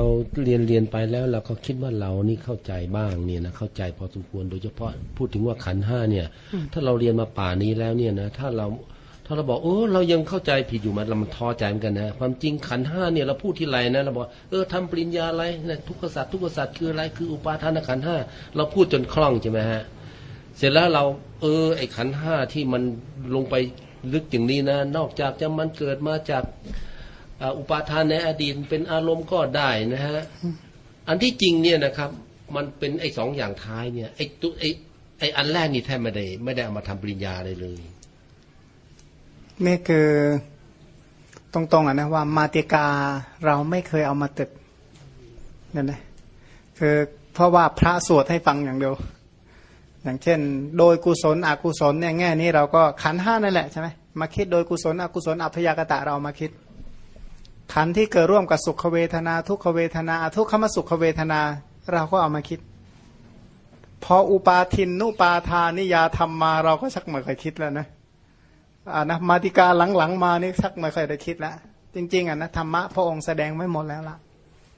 เราเรียนเรียนไปแล้วเราก็คิดว่าเรานี่เข้าใจบ้างเนี่ยนะเข้าใจพอสมควรโดยเฉพาะพูดถึงว่าขันห้าเนี่ย ถ้าเราเรียนมาป่านี้แล้วเนี่ยนะถ้าเราถ้าเราบอกโอ้เรายังเข้าใจผิดอยู่มันเรามันท้อใจเหมือนกันนะความจริงขันห้าเนี่ยเราพูดที่ไรนะเราบอกเออทำปริญญาอะไรนะทุกขสัตว์ทุกขสัตว์คืออะไรคืออุปาทานขันห้าเราพูดจนคล่องใช่ไหมฮะเสร็จแล้วเราเออไอ้ขันห้าที่มันลงไปลึกอย่างนี้นะ นอกจากจะมันเกิดมาจาก อุปาทานในอดีตเป็นอารมณ์ก็ได้นะฮะอันที่จริงเนี่ยนะครับ มันเป็นไอ้สองอย่างท้ายเนี่ยไอ้ตัวไอ้ไอ้อันแรกนี่แทบไม่ได้ไม่ได้เอามาทำปริญญาเลยเลยนี่คือตรงๆอะนะว่ามาติกาเราไม่เคยเอามาตึกนั่นนะคือเพราะว่าพระสวดให้ฟังอย่างเดียวอย่างเช่น โดยกุศลอกุศลเนี่ยแง่นี้เราก็ขันห้านั่นแหละใช่ไหมมาคิดโดยกุศลอกุศลอัพยากตะเรามาคิด ขันที่เกิดร่วมกับสุขเวทนา ทุกขเวทนา ทุกขมสุขเวทนา เราก็เอามาคิด พออุปาทินนุปาทานิยาธรรมมาเราก็ชักไม่ค่อยคิดแล้วนะอ่านะมาติกาหลังๆมานี่ชักไม่ค่อยได้คิดแล้วจริง ๆอะนะธรรมะพระองค์แสดงไม่หมดแล้วล่ะ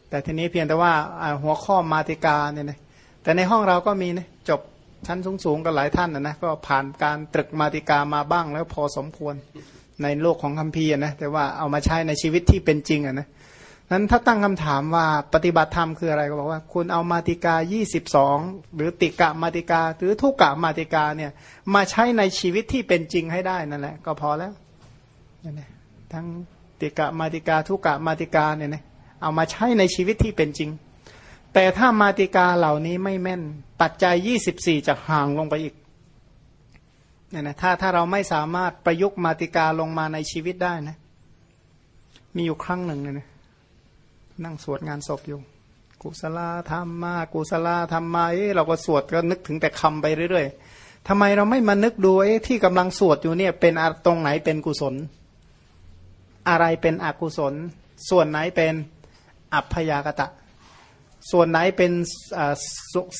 แต่ทีนี้เพียงแต่ว่าอ่าหัวข้อมาติกาเนี่ยนะแต่ในห้องเราก็มีนะจบชั้นสูงๆกันหลายท่านนะนะก็ผ่านการตรึกมาติกามาบ้างแล้วพอสมควร ในโลกของคัมภีร์นะแต่ว่าเอามาใช้ในชีวิตที่เป็นจริงอะนะนั้นถ้าตั้งคำถามว่าปฏิบัติธรรมคืออะไรก็บอกว่า คุณเอามาติกา 22 หรือติกะมาติกา หรือทุกกะมาติกาเนี่ยมาใช้ในชีวิตที่เป็นจริงให้ได้นั่นแหละ ก็พอแล้วนะทั้งติกะมาติกาทุกกะมาติกาเนี่ยนะเอามาใช้ในชีวิตที่เป็นจริง แต่ถ้ามาติกาเหล่านี้ไม่แม่นปัจจัย 24 จะห่างลงไปอีก เนี่ยนะถ้าถ้าเราไม่สามารถประยุกต์มาติกาลงมาในชีวิตได้นะ มีอยู่ครั้งหนึ่งเนี่ยนะนั่งสวดงานศพอยู่ กุศลธรรมมากุศลธรรมมาเอ๊ะเราก็สวดก็นึกถึงแต่คำไปเรื่อยๆทำไมเราไม่มานึกดูเอ๊ะที่กำลังสวดอยู่เนี่ยเป็นตรงไหนเป็นกุศล อะไรเป็นอกุศล ส่วนไหนเป็นอัพยากตะ ส่วนไหนเป็นอ่า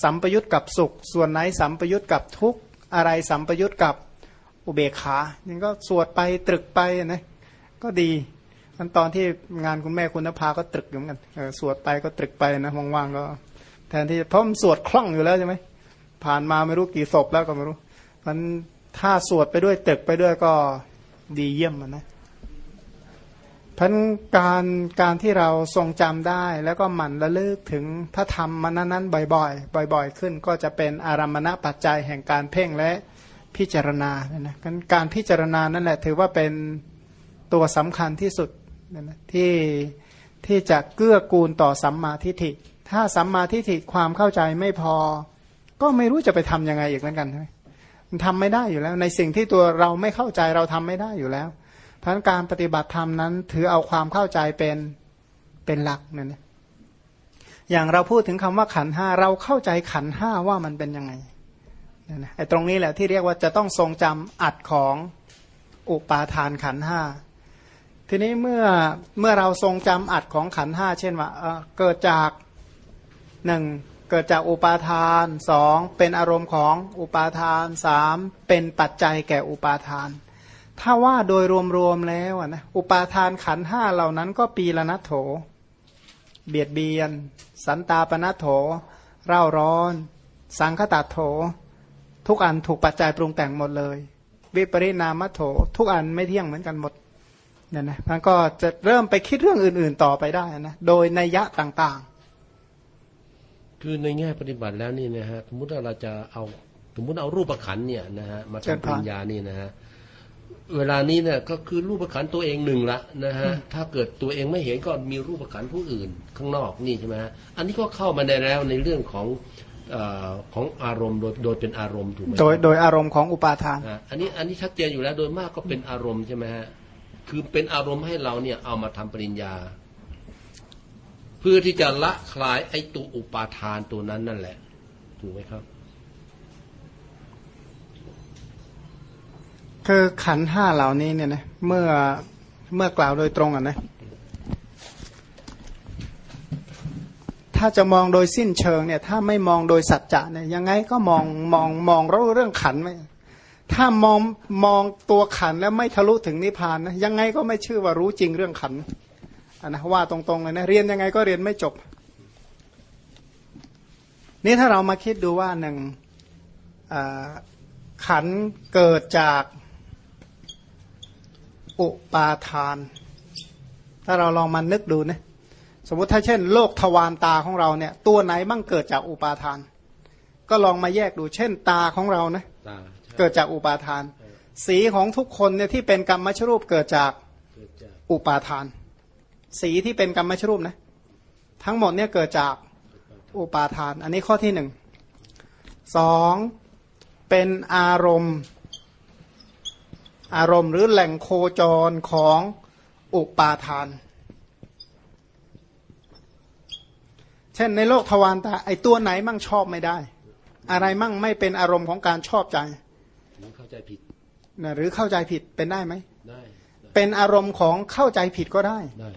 สัมปยุตกับสุข ส่วนไหนสัมปยุตกับทุกข์ อะไรสัมปยุตกับอุเบกขานี่ก็สวดไปตรึกไปนะก็ดีมันตอนที่งานคุณแม่คุณนภาก็ตรึกอยู่เหมือนกันสวดไปก็ตรึกไปนะว่างๆก็แทนที่เพราะมันสวดคล่องอยู่แล้วใช่ไหมผ่านมาไม่รู้กี่ศพแล้วก็ไม่รู้มันถ้าสวดไปด้วยตรึกไปด้วยก็ดีเยี่ยมมันนะ พันการการที่เราทรงจำได้ แล้วก็หมั่นระลึกถึงพระธรรมมันนั้นบ่อยๆ บ่อย ๆ ขึ้นก็จะเป็นอารมณปัจจัยแห่งการเพ่งและพิจารณาเนี่ยนะการการพิจารณานั่นแหละถือว่าเป็นตัวสำคัญที่สุดเนี่ยนะที่ที่จะเกื้อกูลต่อสัมมาทิฏฐิ ถ้าสัมมาทิฏฐิความเข้าใจไม่พอ ก็ไม่รู้จะไปทํำยังไงอีกเหมือนกันใช่ไหมมันทำไม่ได้อยู่แล้ว ในสิ่งที่ตัวเราไม่เข้าใจเราทำไม่ได้อยู่แล้ว เพรานการปฏิบัติธรรมนั้น ถือเอาความเข้าใจเป็นเป็นหลักเนี่ยนะอย่างเราพูดถึงคำว่าขันห้าเราเข้าใจขันห้าว่ามันเป็นยังไงนี่นไอ้ตรงนี้แหละที่เรียกว่าจะต้องทรงจำอัดของอุปาทานขันห้าทีนี้เมื่อเมื่อเราทรงจำอัดของขันห้าเช่นว่าเอ่อเกิดจากหนึ่งเกิดจากอุปาทานสองเป็นอารมณ์ของอุปาทานสามเป็นปัจจัยแก่อุปาทาน ถ้าว่าโดยรวมๆแล้วอะนะอุปาทานขันห้าเหล่านั้นก็ปีละนัทโถ เบียดเบียน สันตาปนัทโถ เร่าร้อน สังคตาโถ ทุกอันถูกปัจจัยปรุงแต่งหมดเลย วิปริณามโถ ทุกอันไม่เที่ยงเหมือนกันหมดเนี่ยนะมันก็จะเริ่มไปคิดเรื่องอื่น ๆ ต่อไปได้นะโดยนัยยะต่างคือในแง่ปฏิบัติแล้วนี่นะฮะสมมติว่าเราจะเอาสมมติเอารูปขันธ์เนี่ยนะฮะมาทำปริญญานี่นะฮะ เวลานี้เนี่ยก็คือรูปขันธ์ตัวเองหนึ่งละนะฮะถ้าเกิดตัวเองไม่เห็นก็มีรูปขันธ์ผู้อื่นข้างนอกนี่ใช่ไหมฮะอันนี้ก็เข้ามาในแล้วในเรื่องของเออของอารมณ์โดยโดยเป็นอารมณ์ถูกไหมๆโดยโดยอารมณ์ของอุปาทานอะอันนี้อันนี้ชัดเจนอยู่แล้วโดยมากก็เป็นอารมณ์ใช่ไหมฮะคือเป็นอารมณ์ให้เราเนี่ยเอามาทำปริญญา เพื่อที่จะละคลายไอ้ตัวอุปาทานตัวนั้นนั่นแหละ ถูกไหมครับ คือขันห้าเหล่านี้เนี่ยนะเมื่อเมื่อกล่าวโดยตรงอะนะถ้าจะมองโดยสิ้นเชิงเนี่ย ถ้าไม่มองโดยสัจจะเนี่ยยังไงก็มองมองมองเรื่องเรื่องขันไม่ถ้ามองมองตัวขันแล้วไม่ทะลุถึงนิพพานนะยังไงก็ไม่ชื่อว่ารู้จริงเรื่องขันอันนะว่าตรงๆเลยนะเรียนยังไงก็เรียนไม่จบ นี่ถ้าเรามาคิดดูว่าหนึ่งขันเกิดจาก อุปาทาน ถ้าเราลองมานึกดูนะสมมติถ้าเช่น โลกทวารตาของเราเนี่ย ตัวไหนบ้างเกิดจากอุปาทาน ก็ลองมาแยกดูเช่น ตาของเรานะตาใช่เกิดจากอุปาทาน สีของทุกคนเนี่ยที่เป็นกรรมชรูปเกิดจากเกิดจากอุปาทาน สีที่เป็นกรรมชรูปนะ ทั้งหมดเนี่ยเกิดจากอุปาทาน อันนี้ข้อที่หนึ่งสองเป็นอารมณ์ อารมณ์หรือแหล่งโคจรของอุปาทาน เช่นในโลกทวารตาไอตัวไหนมั่งชอบไม่ได้ อะไรมั่งไม่เป็นอารมณ์ของการชอบใจหรือเข้าใจผิดนะหรือเข้าใจผิดเป็นได้ไหมได้ได้เป็นอารมณ์ของเข้าใจผิดก็ได้ได้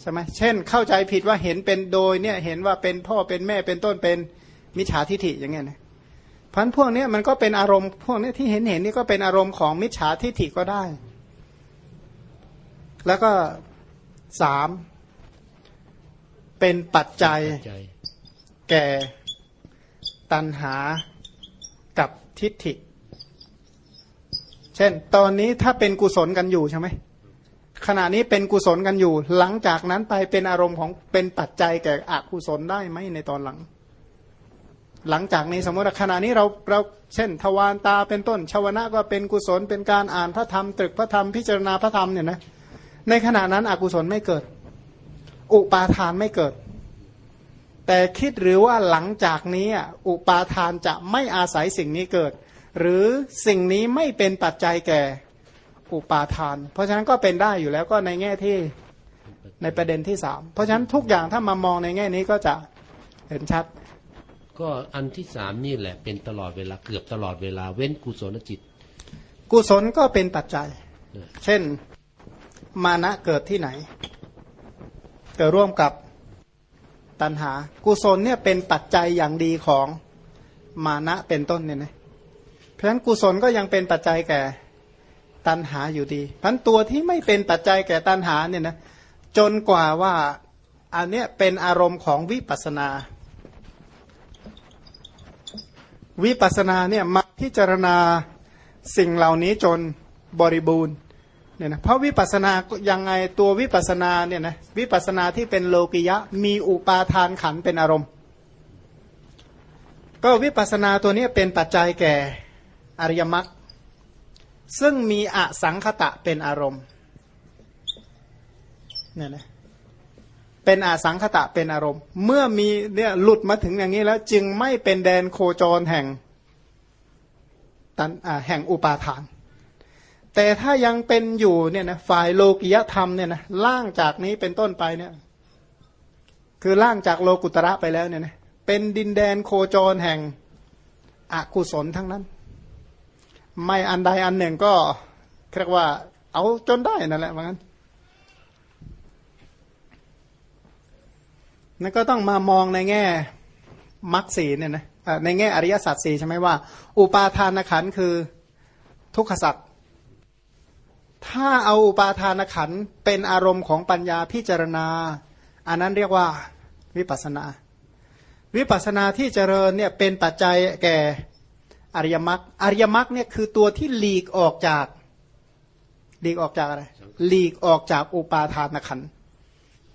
ใช่ไหมเช่น เข้าใจผิดว่าเห็นเป็นโดยเนี่ยเห็นว่าเป็นพ่อเป็นแม่เป็นต้นเป็นมิจฉาทิฐิอย่างเงี้ยนะ พันพวกเนี้ยมันก็เป็นอารมณ์พวกเนี้ยที่เห็นเห็นนี่ก็เป็นอารมณ์ของมิจฉาทิฐิก็ได้ แล้วก็สามเป็นปัจจัยใจแก่ตัณหากับทิฏฐิ เช่น ตอนนี้ถ้าเป็นกุศลกันอยู่ใช่ไหมขณะนี้เป็นกุศลกันอยู่ หลังจากนั้นไปเป็นอารมณ์ของเป็นปัจจัยแก่อกุศลได้ไหมในตอนหลัง หลังจากนี้สมมติว่าขณะนี้เราเราเช่น ทวารตาเป็นต้นชาวนะก็เป็นกุศลเป็นการอ่านพระธรรมตรึกพระธรรมพิจารณาพระธรรมเนี่ยนะในขณะนั้นอกุศลไม่เกิด อุปาทานไม่เกิด แต่คิดหรือว่าหลังจากนี้อะอุปาทานจะไม่อาศัยสิ่งนี้เกิด หรือสิ่งนี้ไม่เป็นปัจจัยแก่อุปาทาน เพราะฉะนั้นก็เป็นได้อยู่แล้วก็ในแง่ที่ในประเด็นที่สามเพราะฉะนั้นทุกอย่างถ้ามามองในแง่นี้ก็จะเห็นชัด ก็อันที่สามนี่แหละเป็นตลอดเวลาเกือบตลอดเวลาเว้นกุศลจิต กุศลก็เป็นปัจจัยเนี่ยเช่นมานะเกิดที่ไหน เกิดร่วมกับตัณหา กุศลเนี่ยเป็นปัจจัยอย่างดีของมานะเป็นต้นเนี่ยนะเพราะฉะนั้นกุศลก็ยังเป็นปัจจัยแก่ตัณหาอยู่ดีเพราะฉะนั้นตัวที่ไม่เป็นปัจจัยแก่ตัณหาเนี่ยนะจนกว่าว่าอันเนี้ยเป็นอารมณ์ของวิปัสสนา วิปัสสนาเนี่ยมาพิจารณาสิ่งเหล่านี้จนบริบูรณ์เนี่ยนะเพราะวิปัสสนายังไงตัววิปัสสนาเนี่ยนะวิปัสสนาที่เป็นโลกิยะมีอุปาทานขันเป็นอารมณ์ ก็วิปัสสนาตัวนี้เป็นปัจจัยแก่อริยมรรคซึ่งมีอสังคตะเป็นอารมณ์เนี่ยนะ เป็นอสังคตะเป็นอารมณ์ เมื่อมีเนี่ยหลุดมาถึงอย่างนี้แล้วจึงไม่เป็นแดนโคจรแห่งตันแห่งอุปาทาน แต่ถ้ายังเป็นอยู่เนี่ยนะฝ่ายโลกิยธรรมเนี่ยนะล่างจากนี้เป็นต้นไปเนี่ย คือล่างจากโลกุตระไปแล้วเนี่ยนะเป็นดินแดนโคจรแห่งอกุศลทั้งนั้น ไม่อันใดอันหนึ่งก็เรียกว่า เอาจนได้นั่นแหละว่างั้น นั่นก็ต้องมามองในแง่มรรคสีเนี่ยนะในแง่อริยสัจสีใช่ไหมว่า อุปาทานขันคือทุกขสัจถ้าเอาอุปาทานขันเป็นอารมณ์ของปัญญาพิจารณา อันนั้นเรียกว่าวิปัสสนา วิปัสสนาที่เจริญเนี่ยเป็นปัจจัยแก่อริยมรรคอริยมรรคเนี่ยคือตัวที่หลีกออกจากหลีกออกจากอะไรหลีกออกจากอุปาทานขันธ์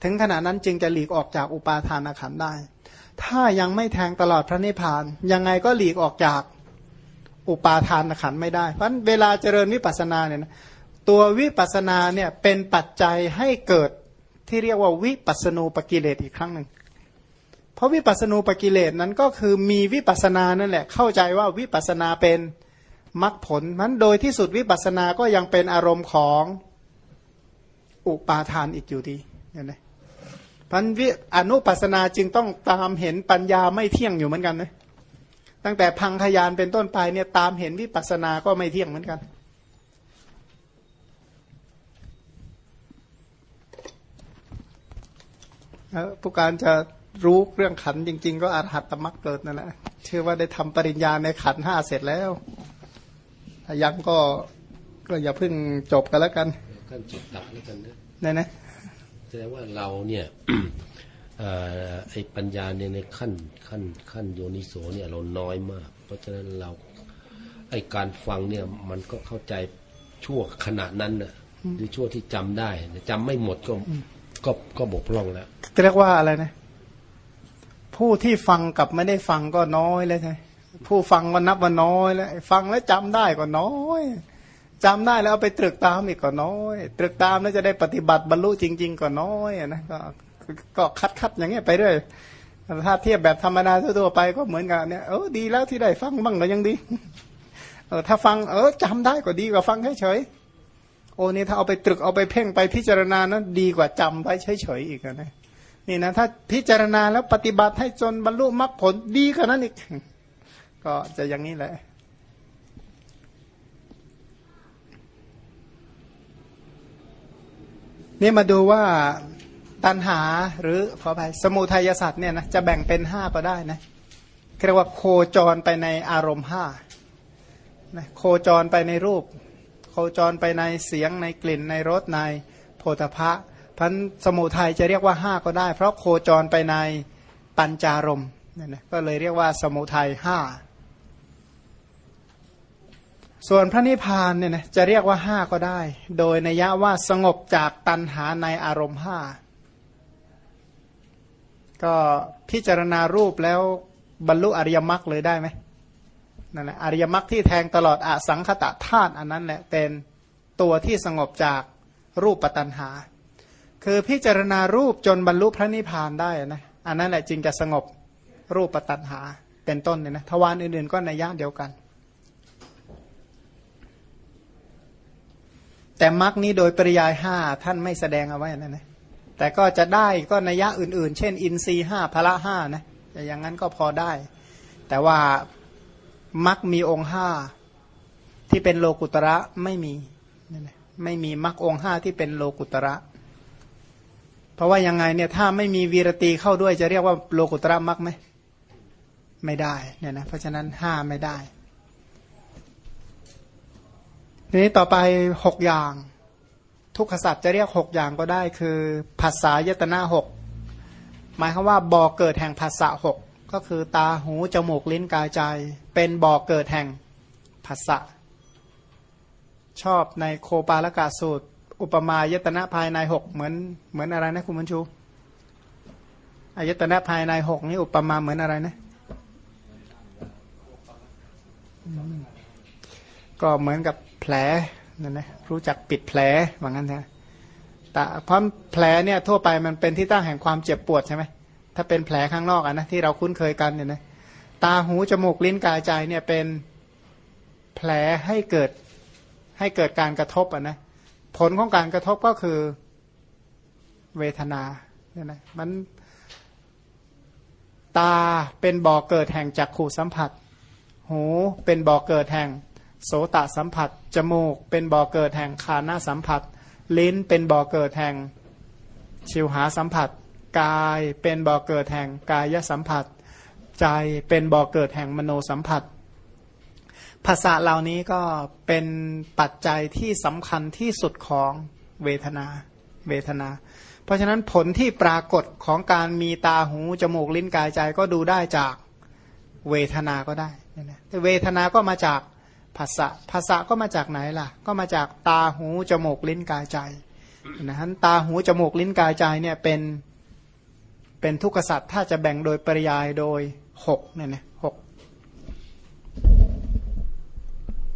ถึงขณะนั้นจึงจะหลีกออกจากอุปาทานขันได้ ถ้ายังไม่แทงตลอดพระนิพพาน ยังไงก็หลีกออกจากอุปาทานขันไม่ได้ เพราะเวลาเจริญวิปัสสนาเนี่ยนะตัววิปัสสนาเนี่ยเป็นปัจจัยให้เกิดที่เรียกว่าวิปัสสนูปกิเลสอีกครั้งหนึ่ง เพราะวิปัสสนูปกิเลสนั้นก็คือมีวิปัสสนานั่นแหละเข้าใจว่าวิปัสสนาเป็นมรรคผลมันโดยที่สุดวิปัสสนาก็ยังเป็นอารมณ์ของอุปาทานอีกอยู่ดีเนี่ยนะ พันวิอนุปัสสนาจึงต้องตามเห็นปัญญาไม่เที่ยงอยู่เหมือนกันนะตั้งแต่พังขยานเป็นต้นไปเนี่ยตามเห็นวิปัสสนาก็ไม่เที่ยงเหมือนกันแล้วผู้การจะรู้เรื่องขันธ์จริง ๆ ก็อาหัตตมรรคเกิดนั่นแหละเชื่อว่าได้ทำปริญญาในขันธ์ห้าเสร็จแล้วถ้ายังก็ก็อย่าเพิ่งจบกันแล้วกันขั้นจบดับแล้วกันนะเนี่ยนะ แสดงว่าเราเนี่ยเอ่อไอ้ปัญญาเนี่ยในขั้นขั้นขั้นโยนิโสเนี่ยเราน้อยมาก เพราะฉะนั้นเราไอ้การฟังเนี่ยมันก็เข้าใจชั่วขณะนั้นนะหรือชั่วที่จำได้จำไม่หมดก็ก็ก็บกพร่องแล้วเรียกว่าอะไรนะ ผู้ที่ฟังกับไม่ได้ฟังก็น้อยเลยใช่ไหมผู้ฟังก็นับว่าน้อยแล้วไอ้ฟังแล้วจำได้ก็น้อย จำได้แล้วเอาไปตรึกตามอีกก็น้อย ตรึกตามแล้วจะได้ปฏิบัติบรรลุจริง ๆ ก็น้อยนะก็ก็คัดคัดๆอย่างเงี้ยไปเรื่อยถ้าเทียบแบบธรรมดาทั่วๆไปก็เหมือนกันเนี่ยเออดีแล้วที่ได้ฟังบ้างก็ยังดีเออถ้าฟังเออจำได้ก็ดีกว่าฟังเฉยๆโอ้นี่ถ้าเอาไปตรึกเอาไปเพ่งไปพิจารณานั้นดีกว่าจำไว้เฉยๆอีกนะนี่นะถ้าพิจารณาแล้วปฏิบัติให้จนบรรลุมรรคผลดีกว่านั้นอีก ก็จะอย่างนี้แหละ นี่มาดูว่าตัณหาหรือขอไปสมุทัยศาสตร์เนี่ยนะจะแบ่งเป็นห้าก็ได้นะเรียกว่าโคจรไปในอารมณ์ห้านะโคจรไปในรูป โคจรไปในเสียงในกลิ่นในรสในโพธพะพันสมุทัยจะเรียกว่าห้าก็ได้ เพราะโคจรไปในปัญจารมเนี่ยนะก็เลยเรียกว่าสมุทัยห้า ส่วนพระนิพพานเนี่ยนะจะเรียกว่าห้าก็ได้ โดยนัยยะว่าสงบจากตัณหาในอารมณ์ห้าก็พิจารณารูปแล้วบรรลุอริยมรรคเลยได้ไหมนั่นแหละอริยมรรคที่แทงตลอดอสังขตะธาตุอันนั้นแหละเป็นตัวที่สงบจากรูปปัตัณหา คือพิจารณารูปจนบรรลุพระนิพพานได้นะอันนั้นแหละจึงจะสงบรูปปัตัณหาเป็นต้นเนี่ยนะทวารอื่นๆก็ในยะเดียวกัน แต่มรรคนี้โดยปริยายห้าท่านไม่แสดงเอาไว้นั่นนะแต่ก็จะได้ก็นัยยะอื่น ๆ เช่น อินทรีห้าพละห้านะอย่างนั้นก็พอได้ แต่ว่ามรรคมีองค์ห้าที่เป็นโลกุตระไม่มีนั่นนะไม่มีมรรคองค์ห้าที่เป็นโลกุตระ เพราะว่ายังไงเนี่ยถ้าไม่มีวีรตีเข้าด้วยจะเรียกว่าโลกุตระมรรคไหมไม่ได้เนี่ยนะเพราะฉะนั้นห้าไม่ได้ นี้ต่อไปหกอย่าง ทุกขสัตว์จะเรียกหกอย่างก็ได้ คือภาษายตนาหกหมายความว่าบ่อเกิดแห่งภาษาหกก็คือตาหูจมูกลิ้นกายใจ เป็นบ่อเกิดแห่งภาษะชอบในโคปาลกาสูตร อุปมายตนะภายในหกเหมือนเหมือนอะไรนะคุณมัญชูอายตนะภายในหกนี่อุปมาเหมือนอะไรนะก็เหมือนกับ แผลนั่นนะรู้จักปิดแผลว่างั้นนะแต่เพราะแผลเนี่ยทั่วไปมันเป็นที่ตั้งแห่งความเจ็บปวดใช่ไหมถ้าเป็นแผลข้างนอกอะนะที่เราคุ้นเคยกันเนี่ยนะตาหูจมูกลิ้นกายใจเนี่ยเป็นแผลให้เกิดให้เกิดการกระทบอะนะผลของการกระทบก็คือเวทนาเนี่ยนะมันตาเป็นบ่อเกิดแห่งจักขู่สัมผัส หูเป็นบ่อเกิดแห่ง โสตสัมผัส จมูกเป็นบ่อเกิดแห่งคานาสัมผัส ลิ้นเป็นบ่อเกิดแห่งชิวหาสัมผัส กายเป็นบ่อเกิดแห่งกายสัมผัส ใจเป็นบ่อเกิดแห่งมโนสัมผัส ภาษาเหล่านี้ก็เป็นปัจจัยที่สำคัญที่สุดของเวทนา เวทนา เพราะฉะนั้นผลที่ปรากฏของการมีตาหู จมูกลิ้นกายใจก็ดูได้จากเวทนาก็ได้นะแต่เวทนาก็มาจาก ภาษะภาษะก็มาจากไหนล่ะ ก็มาจากตาหูจมูกลิ้นกายใจนะฮะตาหูจมูกลิ้นกายใจเนี่ยเป็นเป็นทุกขสัตว์ถ้าจะแบ่งโดยปริยายโดยหกเนี่ยนะหก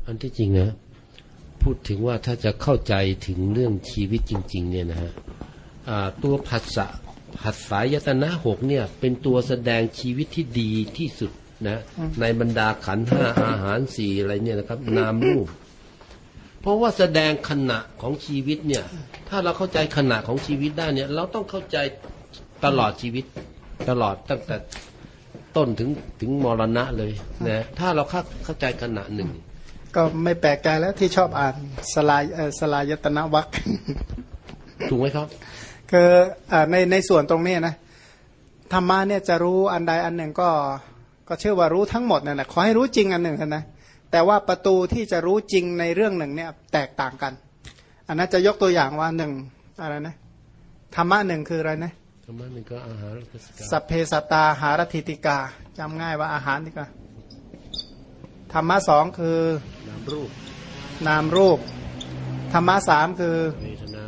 อันที่จริงนะพูดถึงว่าถ้าจะเข้าใจถึงเรื่องชีวิตจริง ๆ เนี่ยนะฮะตัวผัสสะผัสสายตนะหกเนี่ย เป็นตัวแสดงชีวิตที่ดีที่สุด นะในบรรดาขันธ์ห้าอาหารสี่อะไรเนี่ยนะครับ นามรูป เพราะว่าแสดงขณะของชีวิตเนี่ย ถ้าเราเข้าใจขณะของชีวิตได้เนี่ย เราต้องเข้าใจตลอดชีวิต ตลอดตั้งแต่ต้นถึงถึงมรณะเลยนะถ้าเราเข้าเข้าใจขณะหนึ่ง ก็ไม่แปลกใจแล้วที่ชอบอ่านสลายเอ่อสลายตนะวักถูกไหมครับคืออ่าในในส่วนตรงนี้นะธรรมะเนี่ยจะรู้อันใดอันหนึ่งก็ ก็เชื่อว่ารู้ทั้งหมดนั่นแหละขอให้รู้จริงอันหนึ่งเถอะนะแต่ว่าประตูที่จะรู้จริงในเรื่องหนึ่งเนี่ยแตกต่างกัน อันนั้นจะยกตัวอย่างว่าหนึ่งอะไรนะธรรมะหนึ่งคืออะไรนะธรรมะหนึ่งก็อาหารรัศกาสัพเพสัตตาหารถิติกาจำง่ายว่าอาหารดีกว่าธรรมะสองคือนามรูปนามรูปธรรมะสามคือเวทนา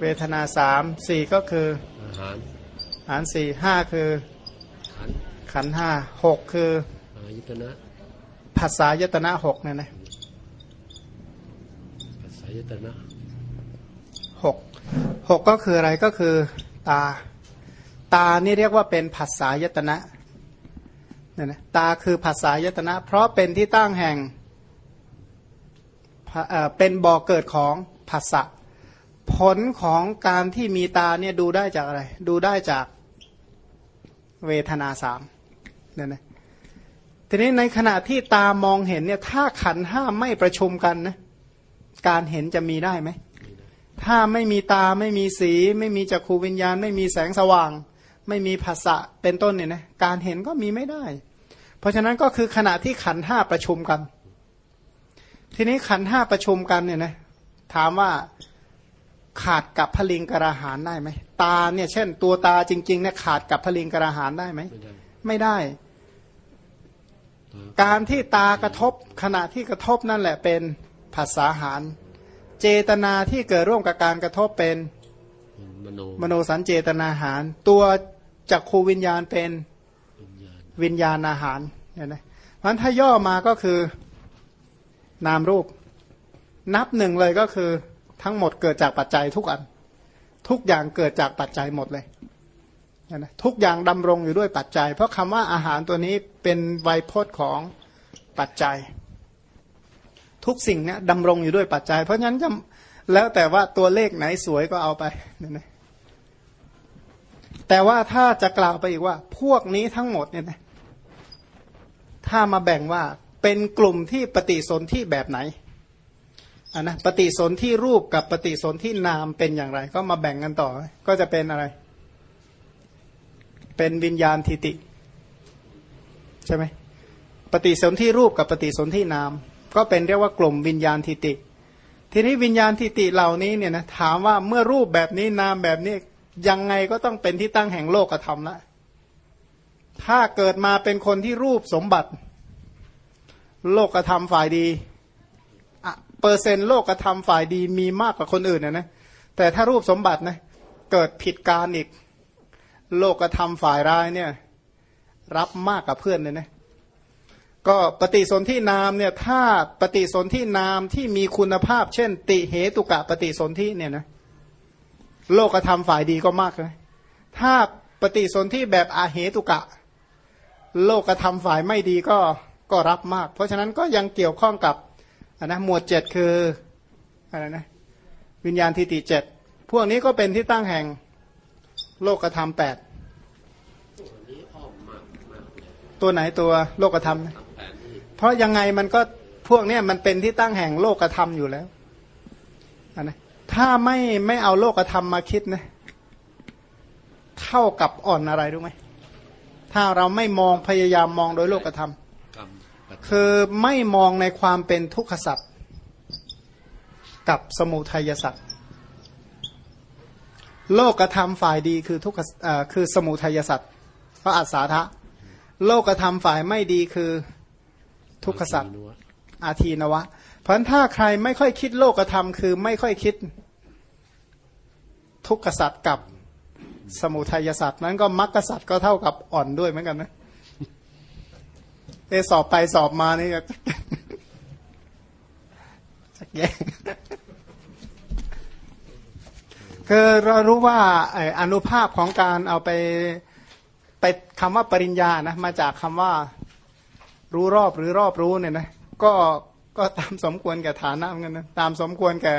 เวทนาสามสี่ก็คืออาหารอาหารสี่ห้าคือ ขันธ์ขันธ์ห้าหกคืออายตนะภาษายตนะหกเนี่ยนะปัสสายตนะหกหกก็คืออะไรก็คือตา ตานี่เรียกว่าเป็นภาษายตนะเนี่ยนะตาคือภาษายตนะ เพราะเป็นที่ตั้งแห่งภาเอ่อเป็นบ่อเกิดของภาษะผลของการที่มีตาเนี่ยดูได้จากอะไร ดูได้จากเวทนาสาม เนี่ยนะทีนี้ในขณะที่ตามองเห็นเนี่ย ถ้าขันห้าไม่ประชุมกันนะการเห็นจะมีได้ไหมถ้าไม่มีตาไม่มีสี ไม่มีจักขูวิญญาณ ไม่มีแสงสว่าง ไม่มีภาษะเป็นต้นเนี่ยนะการเห็นก็มีไม่ได้ เพราะฉะนั้นก็คือขณะที่ขันห้าประชุมกัน ทีนี้ขันห้าประชุมกันเนี่ยนะถามว่าขาดกับพลิงกระหารได้ไหมตาเนี่ย เช่น ตัวตาจริงๆเนี่ยขาดกับพลิงกระหารได้ไหมไได้ไม่ได้ตาการที่ตากระทบขณะที่กระทบนั่นแหละเป็นภาษาหาร เจตนาที่เกิดร่วมกับการกระทบเป็นเป็นมโนมโนสัญเจตนาหาร ตัวจักขูวิญญาณเป็นวิญญาณวิญญาณอาหารเนี่ยนะเพราะฉะนั้นถ้าย่อมาก็คือนามรูป นับหนึ่งเลยก็คือทั้งหมดเกิดจากปัจจัยทุกอัน ทุกอย่างเกิดจากปัจจัยหมดเลยเนะทุกอย่างดำรงอยู่ด้วยปัจจัย เพราะคำว่าอาหารตัวนี้เป็นไวยพจน์ของปัจจัย ทุกสิ่งเนี่ยดำรงอยู่ด้วยปัจจัย เพราะฉะนั้นจะแล้วแต่ว่าตัวเลขไหนสวยก็เอาไปนนะแต่ว่าถ้าจะกล่าวไปอีกว่า พวกนี้ทั้งหมดเนี่ยนะถ้ามาแบ่งว่าเป็นกลุ่มที่ปฏิสนธิแบบไหนอะนะปฏิสนธิรูปกับปฏิสนธินามเป็นอย่างไร ก็มาแบ่งกันต่อ ก็จะเป็นอะไร เป็นวิญญาณทิติ ใช่ไหมปฏิสนธิรูปกับปฏิสนธินาม ก็เป็นเรียกว่ากลุ่มวิญญาณทิติ ทีนี้วิญญาณทิติเหล่านี้เนี่ยนะถามว่าเมื่อรูปแบบนี้นามแบบนี้ยังไงก็ต้องเป็นที่ตั้งแห่งโลกธรรมละถ้าเกิดมาเป็นคนที่รูปสมบัติ โลกธรรมฝ่ายดีเปอร์เซ็นต์โลกธรรมฝ่ายดีมีมากกว่าคนอื่นนะนะแต่ถ้ารูปสมบัตินะเกิดผิดการอีก โลกธรรมฝ่ายร้ายเนี่ย รับมากกับเพื่อนเลยนะก็ปฏิสนธินามเนี่ยถ้าปฏิสนธินามที่มีคุณภาพ เช่น ติเหตุกะปฏิสนธิเนี่ยนะโลกธรรมฝ่ายดีก็มากเลยถ้าปฏิสนธิแบบอาเหตุกะ โลกธรรมฝ่ายไม่ดีก็ก็รับมาก เพราะฉะนั้นก็ยังเกี่ยวข้องกับนนะหมวดเจ็ดคืออะไรนะวิญญาณทิฏฐิเจ็ดพวกนี้ก็เป็นที่ตั้งแห่ง โลกธรรมแปดอันนี้อ้อมมากมากเลยตัวไหนตัวโลกธรรมนะแปดนี่เพราะยังไงมันก็พวกเนี้ยมันเป็นที่ตั้งแห่งโลกธรรมอยู่แล้วอะนะถ้าไม่ไม่เอาโลกธรรมมาคิดนะเท่ากับอ่อนอะไรรู้ไหมถ้าเราไม่มองพยายามมองโดยโลกธรรมกรรมปัจจัยคือไม่มองในความเป็นทุกขสัตว์กับสมุทัยสัตว์ โลกธรรมฝ่ายดีคือทุกขเอ่อคือสมุทัยสัตว์เพราะอัศาทะโลกธรรมฝ่ายไม่ดีคือทุกขสัตว์มีนวะอาทีนวะ เพราะฉะนั้นถ้าใครไม่ค่อยคิดโลกธรรมคือไม่ค่อยคิดทุกขสัตว์กับสมุทัยสัตว์นั้นก็มรรคสัตว์ก็เท่ากับอ่อนด้วยเหมือนกันนะเอะสอบไปสอบมานี่ก็สักแย่ คือเรารู้ว่าอนุภาพของการเอาไปไปคำว่าปริญญานะมาจากคำว่ารู้รอบหรือรอบรู้เนี่ยนะก็ก็ตามสมควรแก่ฐานะเหมือนกันนะตามสมควรแก่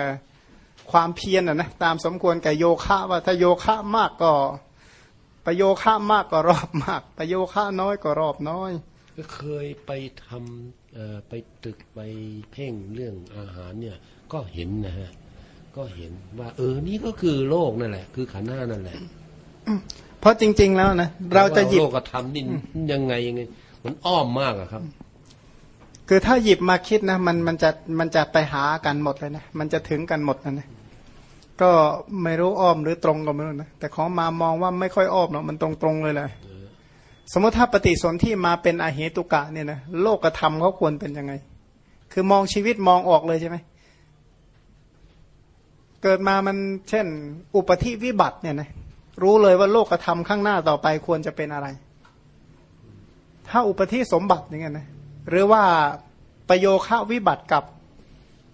ความเพียรนะนะตามสมควรแก่โยคะว่าถ้าโยคะมากก็ประโยคะมากก็รอบมาก ประโยคะน้อยก็รอบน้อย ก็เคยไปทำไปตึกไปเพ่งเรื่องอาหารเนี่ยก็เห็นนะฮะ ก็เห็นว่า เออ นี่ก็คือโลกนั่นแหละ คือขันธ์หน้านั่นแหละเพราะจริง ๆ แล้วนะเราจะหยิบโลกธรรมนี่ยังไงยังไง มันอ้อมมากอะครับ คือถ้าหยิบมาคิดนะมันมันจะมันจะไปหากันหมดเลยนะมันจะถึงกันหมดนะนะก็ไม่รู้อ้อมหรือตรงก็ไม่รู้นะแต่ของมามองว่าไม่ค่อยอ้อมเนาะมันตรงตรงๆเลยเลยสมมติถ้าปฏิสนธิมาเป็นอาเหตุกะเนี่ยนะโลกธรรมเขาควรเป็นยังไง คือมองชีวิตมองออกเลยใช่ไหม เกิดมามันเช่น อุปธิวิบัติเนี่ยนะรู้เลยว่าโลกธรรมข้างหน้าต่อไปควรจะเป็นอะไร ถ้าอุปธิสมบัติอย่างเงี้ยนะหรือว่าประโยคะวิบัติกับ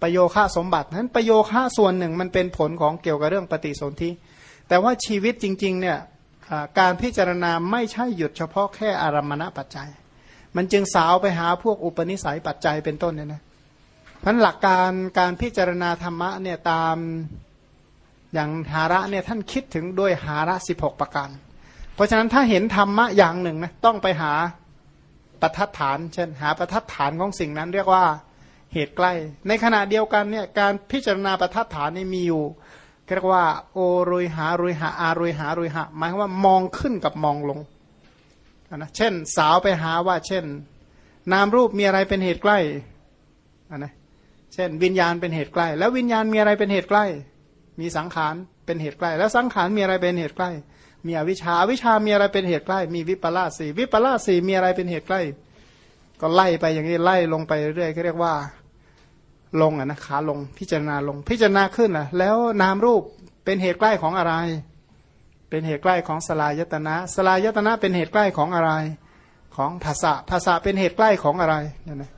ประโยคะสมบัตินั้นประโยคะส่วนหนึ่งมันเป็นผลของเกี่ยวกับเรื่องปฏิสนธิแต่ว่าชีวิตจริงๆเนี่ยการพิจารณาไม่ใช่หยุดเฉพาะแค่อารมณปัจจัย มันจึงสาวไปหาพวกอุปนิสัยปัจจัยเป็นต้นเนี่ยนะ พันหลักการการพิจารณาธรรมะเนี่ยตามอย่างหาระเนี่ยท่านคิดถึงด้วยหาระสิบหกประการ เพราะฉะนั้นถ้าเห็นธรรมะอย่างหนึ่งนะต้องไปหาประทัดฐาน เช่นหาประทัดฐานของสิ่งนั้นเรียกว่าเหตุใกล้ ในขณะเดียวกันเนี่ยการพิจารณาประทัดฐานนี่มีอยู่เรียกว่า โอรุยหารุยหาอารุยหารุยหาหมายว่ามองขึ้นกับมองลงนะเช่นสาวไปหาว่าเช่น นามรูปมีอะไรเป็นเหตุใกล้นะ เช่น วิญญาณเป็นเหตุใกล้ แล้ววิญญาณมีอะไรเป็นเหตุใกล้ มีสังขารเป็นเหตุใกล้ แล้วสังขารมีอะไรเป็นเหตุใกล้ มีอวิชชาวิชามีอะไรเป็นเหตุใกล้ มีวิปลาสีวิปลาสีมีอะไรเป็นเหตุใกล้ ก็ไล่ไปอย่างนี้ไล่ลงไปเรื่อยๆเขาเรียกว่าลงอะนะขาลงพิจารณาลงพิจารณาขึ้นอะ แล้วนามรูปเป็นเหตุใกล้ของอะไร เป็นเหตุใกล้ของสลายตนะสลายตนะเป็นเหตุใกล้ของอะไร ของภาษาภาษาเป็นเหตุใกล้ของอะไรเนี่ยนะ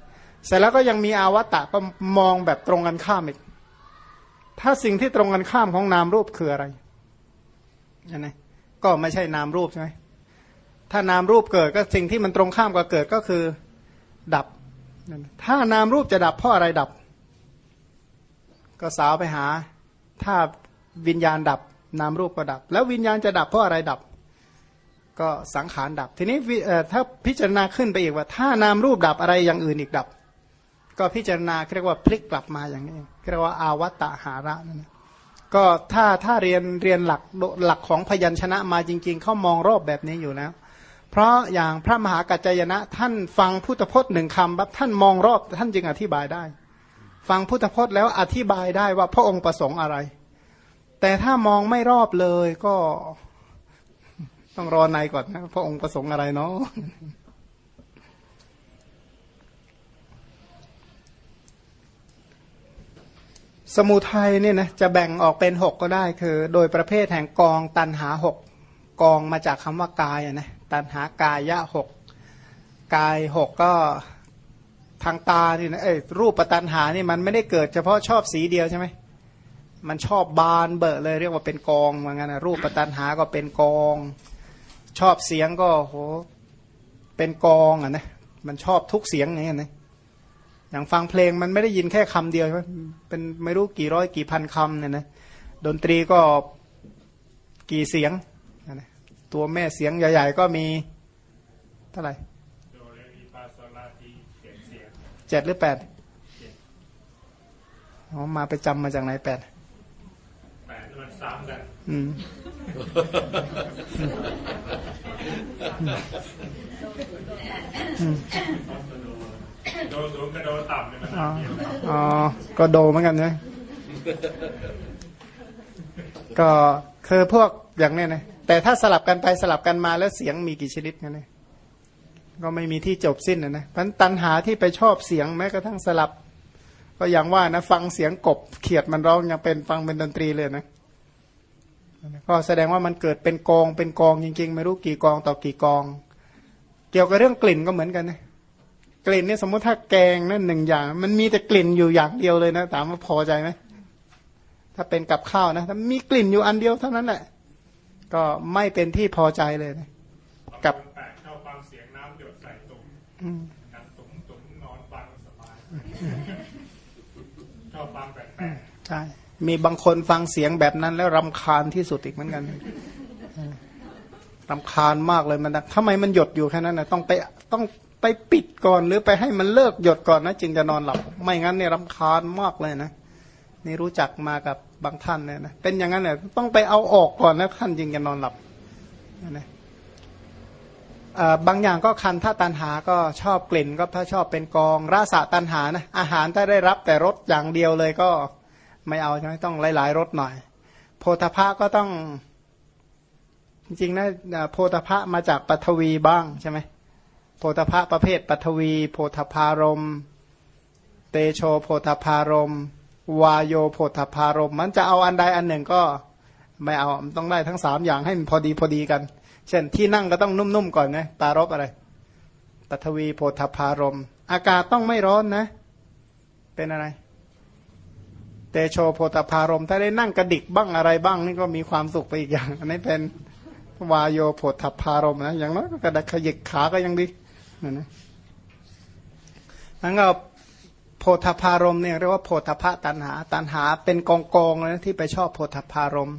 เสร็จแล้วก็ยังมีอาวตะก็มองแบบตรงกันข้ามอีก ถ้าสิ่งที่ตรงกันข้ามของนามรูปคืออะไรเนี่ยนก็ไม่ใช่นามรูปใช่ไหมถ้านามรูปเกิดก็สิ่งที่มันตรงข้ามกับเกิดก็คือดับ ถ้านามรูปจะดับเพราะอะไรดับ ก็สาวไปหา ถ้าวิญญาณดับ นามรูปก็ดับ แล้ววิญญาณจะดับเพราะอะไรดับ ก็สังขารดับ ทีนี้ถ้าพิจารณาขึ้นไปอีกว่า ถ้านามรูปดับอะไรอย่างอื่นอีกดับ ก็พิจารณาเรียกว่าพลิกกลับมาอย่างนี้เรียกว่าอาวัตตหาระนั่นก็ถ้าถ้าเรียนเรียนหลักหลักของพยัญชนะมาจริง ๆ เขามองรอบแบบนี้อยู่แล้วเพราะอย่างพระมหากัจจยนะ ท่านฟังพุทธพจน์หนึ่งคำแบบท่านมองรอบท่านจึงอธิบายได้ ฟังพุทธพจน์แล้วอธิบายได้ว่าพระองค์ประสงค์อะไร แต่ถ้ามองไม่รอบเลยก็ต้องรอในก่อนนะพระองค์ประสงค์อะไรเนาะ สมุทัยเนี่ยนะจะแบ่งออกเป็นหกก็ได้คือ โดยประเภทแห่งกองตันหาหกกองมาจากคำว่ากายนะตันหากายะหกกายหกก็ทางตาเนี่ยนะเอ้รูปปัตันหานี่มันไม่ได้เกิดเฉพาะชอบสีเดียวใช่ไหมมันชอบบานเบอะเลยเรียกว่าเป็นกองเหมือนกันนะรูปปัตันหาก็เป็นกอง ชอบเสียงก็โหเป็นกองอะนะมันชอบทุกเสียงอย่างนี้นะ อย่างฟังเพลงมันไม่ได้ยินแค่คำเดียวใช่ไหมเป็นไม่รู้กี่ร้อยกี่พันคำเนี่ยนะดนตรีก็กี่เสียงนะตัวแม่เสียงใหญ่ ๆ ก็มีเท่าไหร่เจ็ดหรือแปดอ๋อมาไปจำมาจากไหนแปดแปดมันซ้ำกันอืม โดสูงกับโดต่ำเนี่ยมันอ๋อก็โดเหมือนกันใช่ก็คือพวกอย่างนี้นะแต่ถ้าสลับกันไปสลับกันมาแล้วเสียงมีกี่ชนิดกันเนี่ยก็ไม่มีที่จบสิ้นนะนะพันตันหาที่ไปชอบเสียงแม้กระทั่งสลับ ก็อย่างว่านะฟังเสียงกบเขียดมันร้องยังเป็นฟังเป็นดนตรีเลยนะก็แสดงว่ามันเกิดเป็นกองเป็นกองจริง ๆ ไม่รู้กี่กองต่อกี่กอง เกี่ยวกับเรื่องกลิ่นก็เหมือนกันนะ กลิ่นเนี่ยสมมติถ้าแกงนั่นหนึ่งอย่าง มันมีแต่กลิ่นอยู่อย่างเดียวเลยนะถามว่าพอใจไหมถ้าเป็นกับข้าวนะถ้ามีกลิ่นอยู่อันเดียวเท่านั้นแหละก็ไม่เป็นที่พอใจเลยนะกับนังตุ้มตุ้มนอนฟังสบายชอบฟังแปลกๆใช่มีบางคนฟังเสียงแบบนั้น แล้วรำคาญที่สุดอีกเหมือนกันรำคาญมากเลยมันทำไมมันหยดอยู่แค่นั้นนะต้องไปต้อง ไปปิดก่อนหรือไปให้มันเลิกหยดก่อนนะจึงจะนอนหลับ ไม่งั้นเนี่ยรำคาญมากเลยนะนี่รู้จักมากับบางท่านเนี่ยนะเป็นอย่างนั้นเนี่ยต้องไปเอาออกก่อนแล้วท่านจึงจะนอนหลับนะบางอย่างก็คันถ้าตันหาก็ชอบกลิ่นก็ถ้าชอบเป็นกองราสะตันหานะอาหารถ้าได้รับแต่รสอย่างเดียวเลยก็ไม่เอาใช่ไหมต้องหลายๆรสหน่อย โพธพะก็ต้อง จริงๆนะโพธพะมาจากปัทวีบ้างใช่ไหม พธพะประเภทปัทวี โพธพารม เตโชโพธพารม วายโยโพธพารม มันจะเอาอันใดอันหนึ่งก็ไม่เอามันต้องได้ทั้งสามอย่างให้มันพอดีพอดีกัน เช่นที่นั่งก็ต้องนุ่มๆก่อนนะปารบอะไรปัทวีโพธพารม อากาศต้องไม่ร้อนนะ เป็นอะไร เตโชโพธพารม ถ้าได้นั่งกระดิกบ้างอะไรบ้างนี่ก็มีความสุขไปอีกอย่าง อันนี้เป็นวายโยโพธพารมนะอย่างน้อยก็กระดักขยิกขาก็ยังดี นั่นะนั้นก็โพธพารมเนี่ยเรียกว่าโพธพะตันหา ตันหาเป็นกองกองเลยนะที่ไปชอบโพธพารม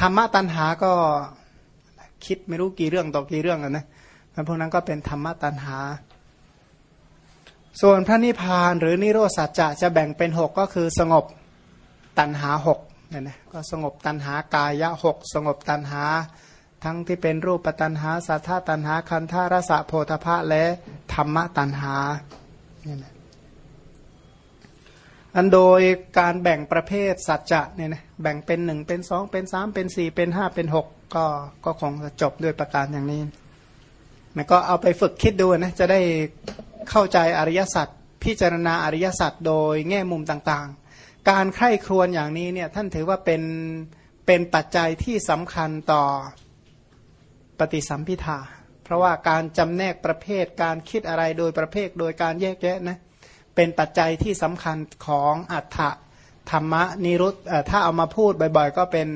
ธรรมะตันหาก็คิดไม่รู้กี่เรื่องต่อกี่เรื่องอะนะมันพวกนั้นก็เป็นธรรมะตันหา ส่วนพระนิพพานหรือนิโรธสัจจะจะแบ่งเป็นหกก็คือสงบตันหาหกเนี่ยนะก็สงบตันหากายะหกสงบตันหา ทั้งที่เป็นรูปตันหาสัทธาตันหาคันธารสะโพธพะและธรรมตันหาเนี่ยนะอันโดยการแบ่งประเภทสัจจะเนี่ยนะแบ่งเป็นหนึ่งเป็นสองเป็นสามเป็นสี่เป็นห้าเป็นหกก็ก็คงจะจบด้วยประการอย่างนี้มันก็เอาไปฝึกคิดดูนะจะได้เข้าใจอริยสัจพิจารณาอริยสัจโดยแง่มุมต่างๆ การใคร่ครวญอย่างนี้เนี่ยท่านถือว่าเป็นเป็นปัจจัยที่สำคัญต่อ ปฏิสัมพิทา เพราะว่าการจำแนกประเภทการคิดอะไรโดยประเภทโดยการแยกแยะนะเป็นปัจจัยที่สำคัญของอัฏฐธรรมนิรุตถ้าเอามาพูดบ่อยๆ ก็เป็น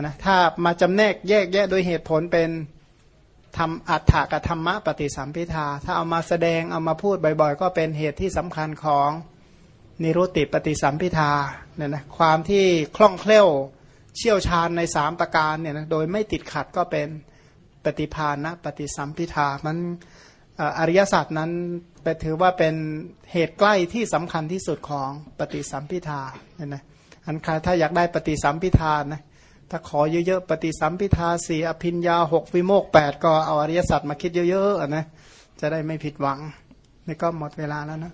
นะถ้ามาจำแนกแยกแยะโดยเหตุผลเป็นทำอัฏฐกับธรรมะปฏิสัมพิทา ถ้าเอามาแสดงเอามาพูดบ่อยๆ ก็เป็นเหตุที่สำคัญของนิรุตติปฏิสัมพิทาเนี่ยนะความที่คล่องแคล่วเชี่ยวชาญในสามประการเนี่ยนะโดยไม่ติดขัดก็เป็น ปฏิภาณนะปฏิสัมพิทามันอริยศาสตร์นั้นไปถือว่าเป็นเหตุใกล้ที่สำคัญที่สุดของปฏิสัมพิทาเนี่ยนะอันใครถ้าอยากได้ปฏิสัมพิทานะถ้าขอเยอะๆปฏิสัมพิทาสี่อภินยาหกวิโมกแปดก็เอาอริยศาสัจมาคิดเยอะๆนะจะได้ไม่ผิดหวังนี่ก็หมดเวลาแล้วนะ